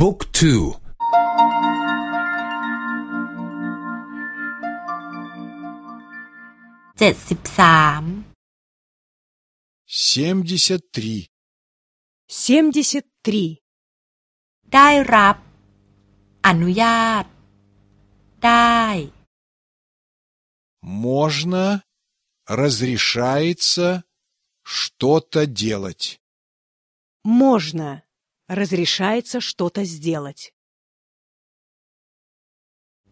บุ๊กทู เจ็ดสิบสาม семьдесят три, семьдесят три, ได้รับ อนุญาต ได้ можно, разрешается что-то делать. можно, разрешается что-то сделать.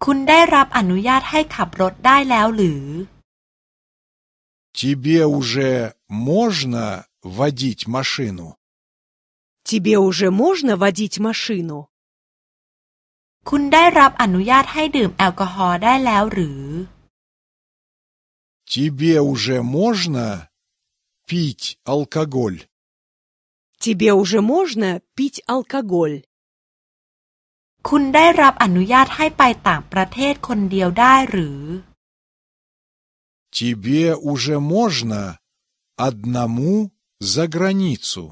คุณได้รับอนุญาตให้ขับรถได้แล้วหรือ Тебе уже можно водить машину? Тебе уже можно водить машину? คุณได้รับอนุญาตให้ดื่มแอลกอฮอล์ได้แล้วหรือ Тебе уже можно пить алкоголь? Тебе уже можно пить алкоголь? คุณได้รับอนุญาตให้ไปต่างประเทศคนเดียวได้หรือ Тебе уже можно одному за границу?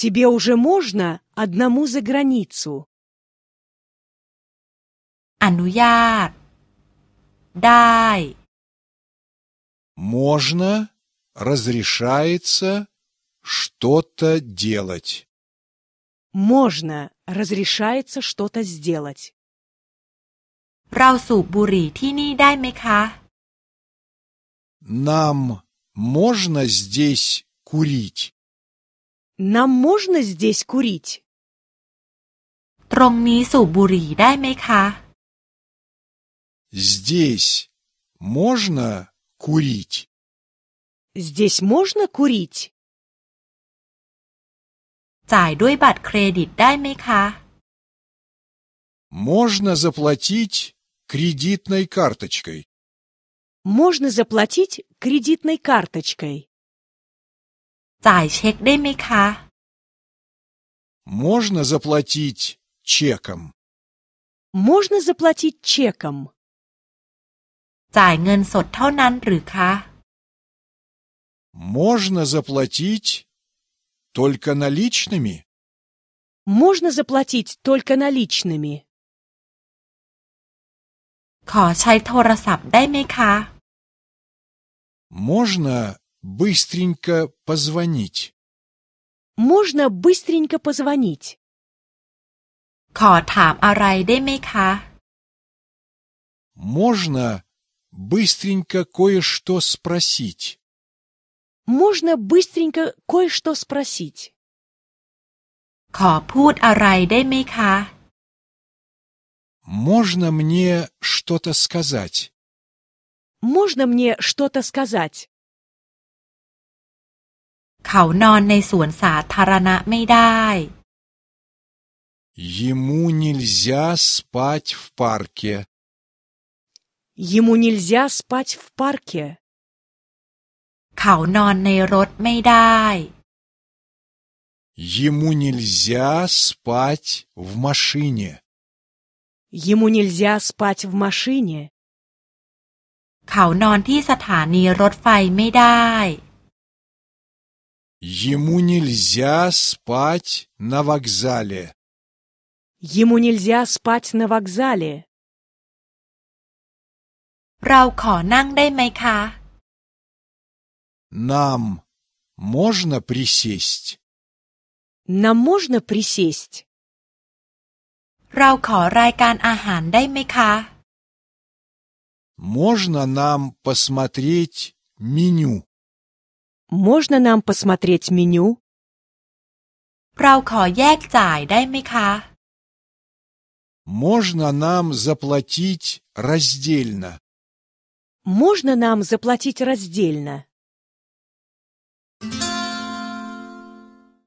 Тебе уже можно одному за границу? อนุญาต ได้ Можно, разрешается что-то делать. Можно, разрешается что-то сделать. เราสูบบุหรี่ที่นี่ได้ไหมคะ Нам можно здесь курить? Нам можно здесь курить? ตรงนี้สูบบุหรี่ได้ไหมคะ Здесь можно курить? Здесь можно курить? จ่ายด้วยบัตรเครดิตได้ไหมคะ Можно заплатить кредитной карточкой. Можно заплатить кредитной карточкой. จ่ายเช็คได้ไหมคะ Можно заплатить чеком. Можно заплатить чеком. จ่ายเงินสดเท่านั้นหรือคะ Можно заплатить только наличными. Можно заплатить только наличными. ขอใช้โทรศัพท์ได้ไหมคะ Можно быстренько позвонить. Можно быстренько позвонить. ขอถามอะไรได้ไหมคะ Можно быстренько кое-что спросить. Можно быстренько кое-что спросить. ขอพูดอะไรได้ไหมคะ Можно мне что-то сказать? Можно мне что-то сказать? เขานอนในสวนสาธารณะไม่ได้ Ему нельзя спать в парке. Ему нельзя спать в парке. เขานอนในรถไม่ได้ Ему нельзя спать в машине. Ему нельзя спать в машине. เขานอนที่สถานีรถไฟไม่ได้ Ему нельзя спать на вокзале. Ему нельзя спать на вокзале. เราขอนั่งได้ไหมคะ Нам можно присесть? Нам можно присесть? เราขอรายการอาหารได้ไหมคะ Можно нам посмотреть меню? Можно нам посмотреть меню? เราขอแยกจ่ายได้ไหมคะ Можно нам заплатить раздельно? Можно нам заплатить раздельно?